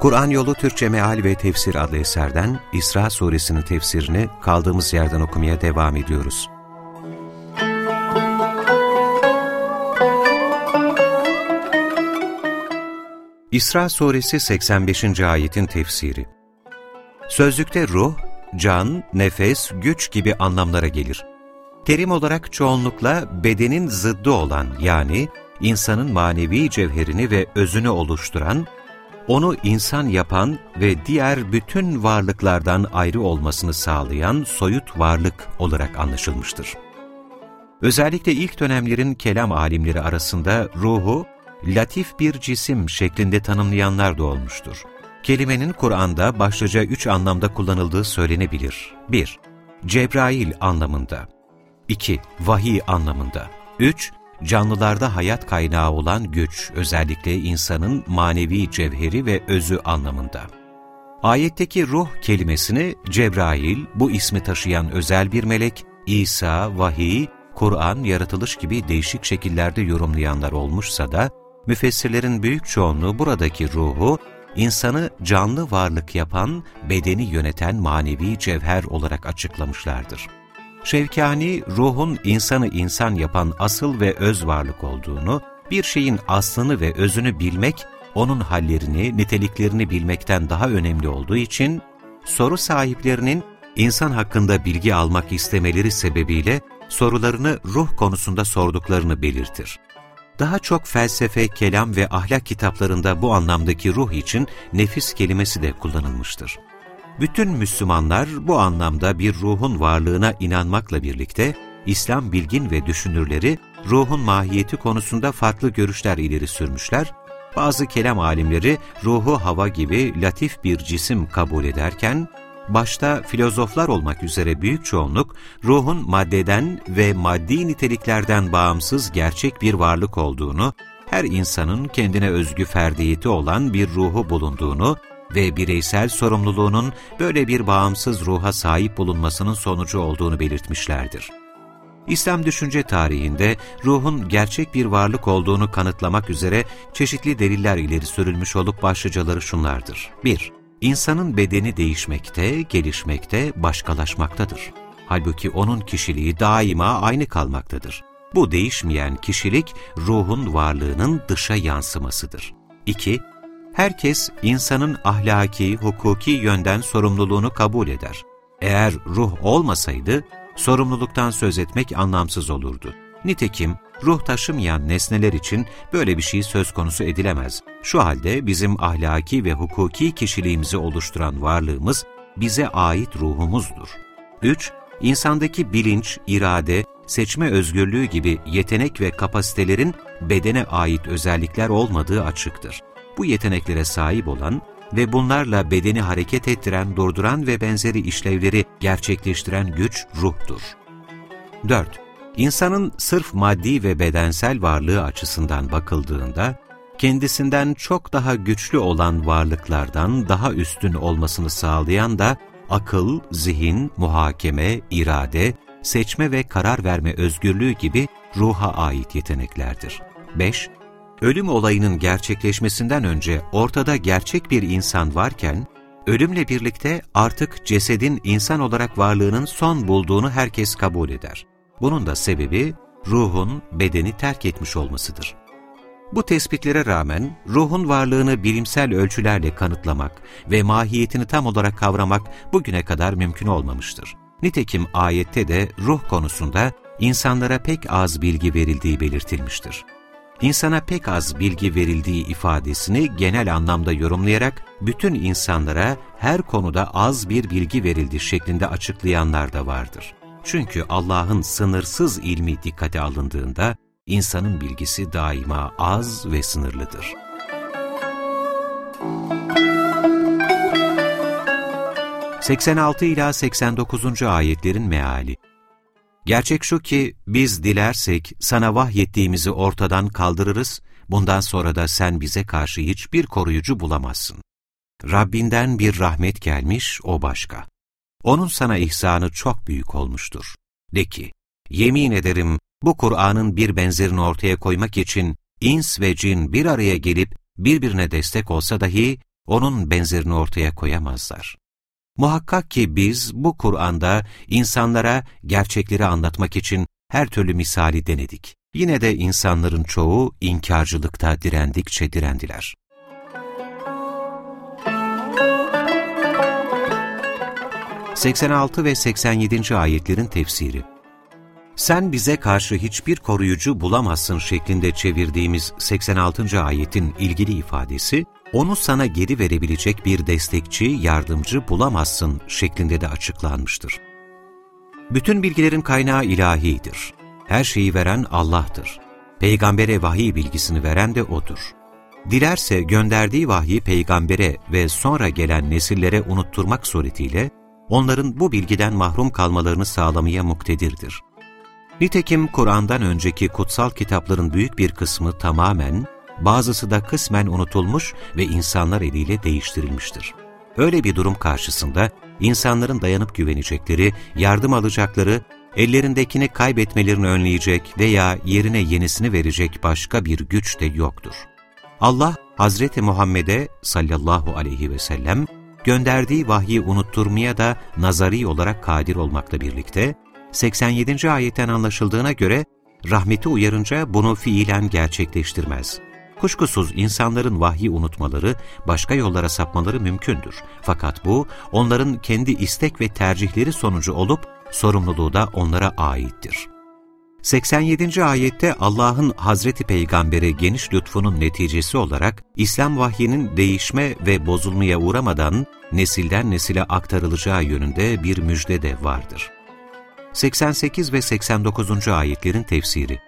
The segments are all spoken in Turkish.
Kur'an Yolu Türkçe Meal ve Tefsir adlı eserden İsra Suresinin tefsirini kaldığımız yerden okumaya devam ediyoruz. İsra Suresi 85. ayetin tefsiri Sözlükte ruh, can, nefes, güç gibi anlamlara gelir. Terim olarak çoğunlukla bedenin zıddı olan yani insanın manevi cevherini ve özünü oluşturan, onu insan yapan ve diğer bütün varlıklardan ayrı olmasını sağlayan soyut varlık olarak anlaşılmıştır. Özellikle ilk dönemlerin kelam alimleri arasında ruhu, latif bir cisim şeklinde tanımlayanlar da olmuştur. Kelimenin Kur'an'da başlıca üç anlamda kullanıldığı söylenebilir. 1- Cebrail anlamında 2- Vahiy anlamında 3- canlılarda hayat kaynağı olan güç, özellikle insanın manevi cevheri ve özü anlamında. Ayetteki ruh kelimesini Cebrail, bu ismi taşıyan özel bir melek, İsa, vahiy, Kur'an, yaratılış gibi değişik şekillerde yorumlayanlar olmuşsa da, müfessirlerin büyük çoğunluğu buradaki ruhu, insanı canlı varlık yapan, bedeni yöneten manevi cevher olarak açıklamışlardır. Şevkani, ruhun insanı insan yapan asıl ve öz varlık olduğunu, bir şeyin aslını ve özünü bilmek, onun hallerini, niteliklerini bilmekten daha önemli olduğu için, soru sahiplerinin insan hakkında bilgi almak istemeleri sebebiyle sorularını ruh konusunda sorduklarını belirtir. Daha çok felsefe, kelam ve ahlak kitaplarında bu anlamdaki ruh için nefis kelimesi de kullanılmıştır. Bütün Müslümanlar bu anlamda bir ruhun varlığına inanmakla birlikte, İslam bilgin ve düşünürleri ruhun mahiyeti konusunda farklı görüşler ileri sürmüşler, bazı kelam alimleri ruhu hava gibi latif bir cisim kabul ederken, başta filozoflar olmak üzere büyük çoğunluk, ruhun maddeden ve maddi niteliklerden bağımsız gerçek bir varlık olduğunu, her insanın kendine özgü ferdiyeti olan bir ruhu bulunduğunu ve bireysel sorumluluğunun böyle bir bağımsız ruha sahip bulunmasının sonucu olduğunu belirtmişlerdir. İslam düşünce tarihinde ruhun gerçek bir varlık olduğunu kanıtlamak üzere çeşitli deliller ileri sürülmüş olup başlıcaları şunlardır. 1. İnsanın bedeni değişmekte, gelişmekte, başkalaşmaktadır. Halbuki onun kişiliği daima aynı kalmaktadır. Bu değişmeyen kişilik ruhun varlığının dışa yansımasıdır. 2 herkes insanın ahlaki, hukuki yönden sorumluluğunu kabul eder. Eğer ruh olmasaydı, sorumluluktan söz etmek anlamsız olurdu. Nitekim, ruh taşımayan nesneler için böyle bir şey söz konusu edilemez. Şu halde bizim ahlaki ve hukuki kişiliğimizi oluşturan varlığımız, bize ait ruhumuzdur. 3. İnsandaki bilinç, irade, seçme özgürlüğü gibi yetenek ve kapasitelerin bedene ait özellikler olmadığı açıktır bu yeteneklere sahip olan ve bunlarla bedeni hareket ettiren, durduran ve benzeri işlevleri gerçekleştiren güç ruhtur. 4. İnsanın sırf maddi ve bedensel varlığı açısından bakıldığında, kendisinden çok daha güçlü olan varlıklardan daha üstün olmasını sağlayan da akıl, zihin, muhakeme, irade, seçme ve karar verme özgürlüğü gibi ruha ait yeteneklerdir. 5 ölüm olayının gerçekleşmesinden önce ortada gerçek bir insan varken, ölümle birlikte artık cesedin insan olarak varlığının son bulduğunu herkes kabul eder. Bunun da sebebi ruhun bedeni terk etmiş olmasıdır. Bu tespitlere rağmen ruhun varlığını bilimsel ölçülerle kanıtlamak ve mahiyetini tam olarak kavramak bugüne kadar mümkün olmamıştır. Nitekim ayette de ruh konusunda insanlara pek az bilgi verildiği belirtilmiştir insana pek az bilgi verildiği ifadesini genel anlamda yorumlayarak bütün insanlara her konuda az bir bilgi verildi şeklinde açıklayanlar da vardır. Çünkü Allah'ın sınırsız ilmi dikkate alındığında insanın bilgisi daima az ve sınırlıdır. 86 ila 89. ayetlerin meali. Gerçek şu ki biz dilersek sana vahyettiğimizi ortadan kaldırırız, bundan sonra da sen bize karşı hiçbir koruyucu bulamazsın. Rabbinden bir rahmet gelmiş, o başka. Onun sana ihsanı çok büyük olmuştur. De ki, yemin ederim bu Kur'an'ın bir benzerini ortaya koymak için ins ve cin bir araya gelip birbirine destek olsa dahi onun benzerini ortaya koyamazlar. Muhakkak ki biz bu Kur'an'da insanlara gerçekleri anlatmak için her türlü misali denedik. Yine de insanların çoğu inkarcılıkta direndikçe direndiler. ...86 ve 87. ayetlerin tefsiri sen bize karşı hiçbir koruyucu bulamazsın şeklinde çevirdiğimiz 86. ayetin ilgili ifadesi, onu sana geri verebilecek bir destekçi, yardımcı bulamazsın şeklinde de açıklanmıştır. Bütün bilgilerin kaynağı ilahidir. Her şeyi veren Allah'tır. Peygambere vahiy bilgisini veren de O'dur. Dilerse gönderdiği vahyi peygambere ve sonra gelen nesillere unutturmak suretiyle, onların bu bilgiden mahrum kalmalarını sağlamaya muktedirdir. Nitekim Kur'an'dan önceki kutsal kitapların büyük bir kısmı tamamen, bazısı da kısmen unutulmuş ve insanlar eliyle değiştirilmiştir. Öyle bir durum karşısında insanların dayanıp güvenecekleri, yardım alacakları, ellerindekini kaybetmelerini önleyecek veya yerine yenisini verecek başka bir güç de yoktur. Allah, Hazreti Muhammed'e sallallahu aleyhi ve sellem, gönderdiği vahyi unutturmaya da nazari olarak kadir olmakla birlikte, 87. ayetten anlaşıldığına göre rahmeti uyarınca bunu fiilen gerçekleştirmez. Kuşkusuz insanların vahyi unutmaları, başka yollara sapmaları mümkündür. Fakat bu, onların kendi istek ve tercihleri sonucu olup, sorumluluğu da onlara aittir. 87. ayette Allah'ın Hazreti Peygamber'e geniş lütfunun neticesi olarak İslam vahyinin değişme ve bozulmaya uğramadan nesilden nesile aktarılacağı yönünde bir müjde de vardır. 88 ve 89. ayetlerin tefsiri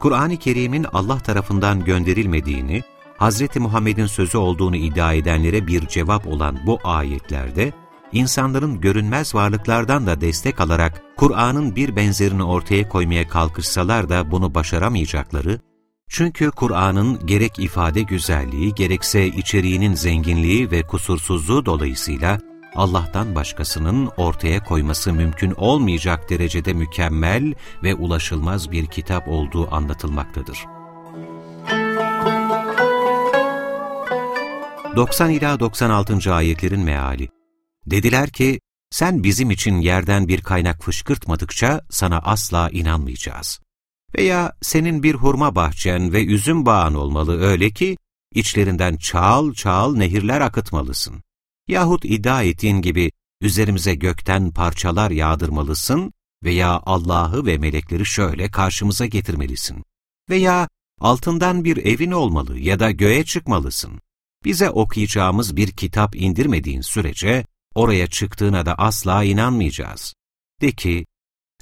Kur'an-ı Kerim'in Allah tarafından gönderilmediğini, Hz. Muhammed'in sözü olduğunu iddia edenlere bir cevap olan bu ayetlerde, insanların görünmez varlıklardan da destek alarak Kur'an'ın bir benzerini ortaya koymaya kalkışsalar da bunu başaramayacakları, çünkü Kur'an'ın gerek ifade güzelliği gerekse içeriğinin zenginliği ve kusursuzluğu dolayısıyla Allah'tan başkasının ortaya koyması mümkün olmayacak derecede mükemmel ve ulaşılmaz bir kitap olduğu anlatılmaktadır. 90 ila 96. ayetlerin meali. Dediler ki, sen bizim için yerden bir kaynak fışkırtmadıkça sana asla inanmayacağız. Veya senin bir hurma bahçen ve üzüm bağın olmalı öyle ki, içlerinden çağıl çağıl nehirler akıtmalısın. Yahut iddia ettiğin gibi üzerimize gökten parçalar yağdırmalısın veya Allah'ı ve melekleri şöyle karşımıza getirmelisin. Veya altından bir evin olmalı ya da göğe çıkmalısın. Bize okuyacağımız bir kitap indirmediğin sürece oraya çıktığına da asla inanmayacağız. De ki,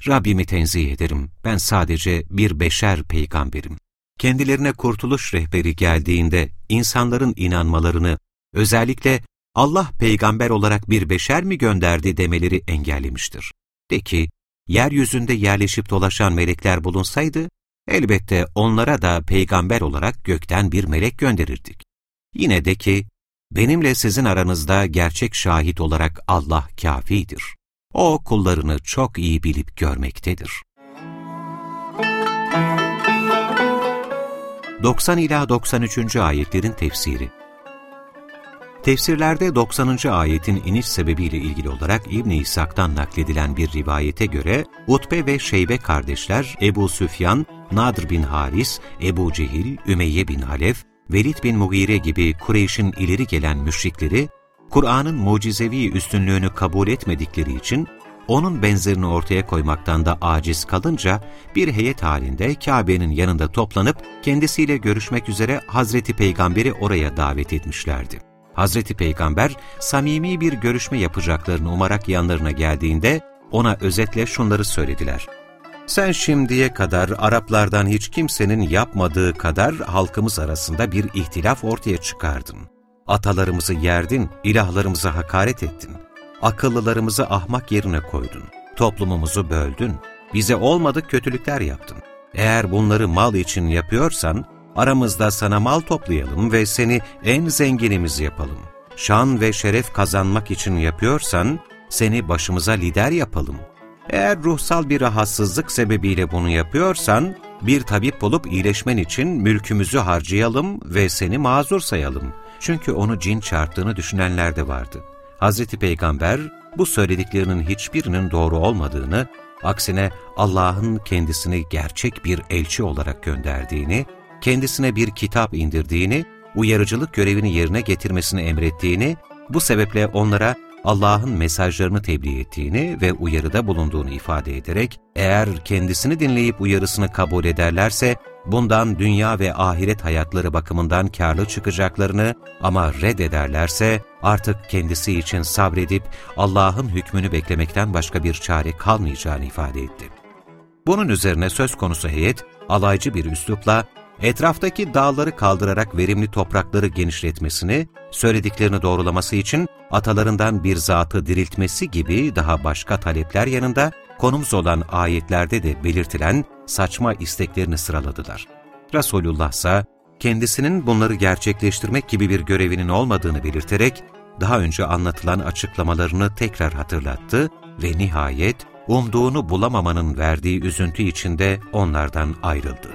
Rabbimi tenzih ederim, ben sadece bir beşer peygamberim. Kendilerine kurtuluş rehberi geldiğinde insanların inanmalarını, özellikle Allah peygamber olarak bir beşer mi gönderdi demeleri engellemiştir. De ki, yeryüzünde yerleşip dolaşan melekler bulunsaydı, elbette onlara da peygamber olarak gökten bir melek gönderirdik. Yine de ki, benimle sizin aranızda gerçek şahit olarak Allah kafidir. O kullarını çok iyi bilip görmektedir. 90 ila 93. ayetlerin tefsiri Tefsirlerde 90. ayetin iniş sebebiyle ilgili olarak İbn-i İshak'tan nakledilen bir rivayete göre Utbe ve Şeybe kardeşler Ebu Süfyan, Nadr bin Haris, Ebu Cehil, Ümeyye bin Halef, Velid bin Mugire gibi Kureyş'in ileri gelen müşrikleri, Kur'an'ın mucizevi üstünlüğünü kabul etmedikleri için onun benzerini ortaya koymaktan da aciz kalınca bir heyet halinde Kabe'nin yanında toplanıp kendisiyle görüşmek üzere Hazreti Peygamber'i oraya davet etmişlerdi. Hazreti Peygamber samimi bir görüşme yapacaklarını umarak yanlarına geldiğinde ona özetle şunları söylediler. Sen şimdiye kadar Araplardan hiç kimsenin yapmadığı kadar halkımız arasında bir ihtilaf ortaya çıkardın. Atalarımızı yerdin, ilahlarımıza hakaret ettin. akıllılarımızı ahmak yerine koydun. Toplumumuzu böldün. Bize olmadık kötülükler yaptın. Eğer bunları mal için yapıyorsan, aramızda sana mal toplayalım ve seni en zenginimiz yapalım. Şan ve şeref kazanmak için yapıyorsan, seni başımıza lider yapalım. Eğer ruhsal bir rahatsızlık sebebiyle bunu yapıyorsan, bir tabip bulup iyileşmen için mülkümüzü harcayalım ve seni mazur sayalım. Çünkü onu cin çarptığını düşünenler de vardı. Hazreti Peygamber bu söylediklerinin hiçbirinin doğru olmadığını, aksine Allah'ın kendisini gerçek bir elçi olarak gönderdiğini, kendisine bir kitap indirdiğini, uyarıcılık görevini yerine getirmesini emrettiğini, bu sebeple onlara Allah'ın mesajlarını tebliğ ettiğini ve uyarıda bulunduğunu ifade ederek, eğer kendisini dinleyip uyarısını kabul ederlerse, bundan dünya ve ahiret hayatları bakımından karlı çıkacaklarını ama reddederlerse artık kendisi için sabredip Allah'ın hükmünü beklemekten başka bir çare kalmayacağını ifade etti. Bunun üzerine söz konusu heyet, alaycı bir üslupla etraftaki dağları kaldırarak verimli toprakları genişletmesini, söylediklerini doğrulaması için atalarından bir zatı diriltmesi gibi daha başka talepler yanında konumuz olan ayetlerde de belirtilen saçma isteklerini sıraladılar. Resulullah ise kendisinin bunları gerçekleştirmek gibi bir görevinin olmadığını belirterek daha önce anlatılan açıklamalarını tekrar hatırlattı ve nihayet umduğunu bulamamanın verdiği üzüntü içinde onlardan ayrıldı.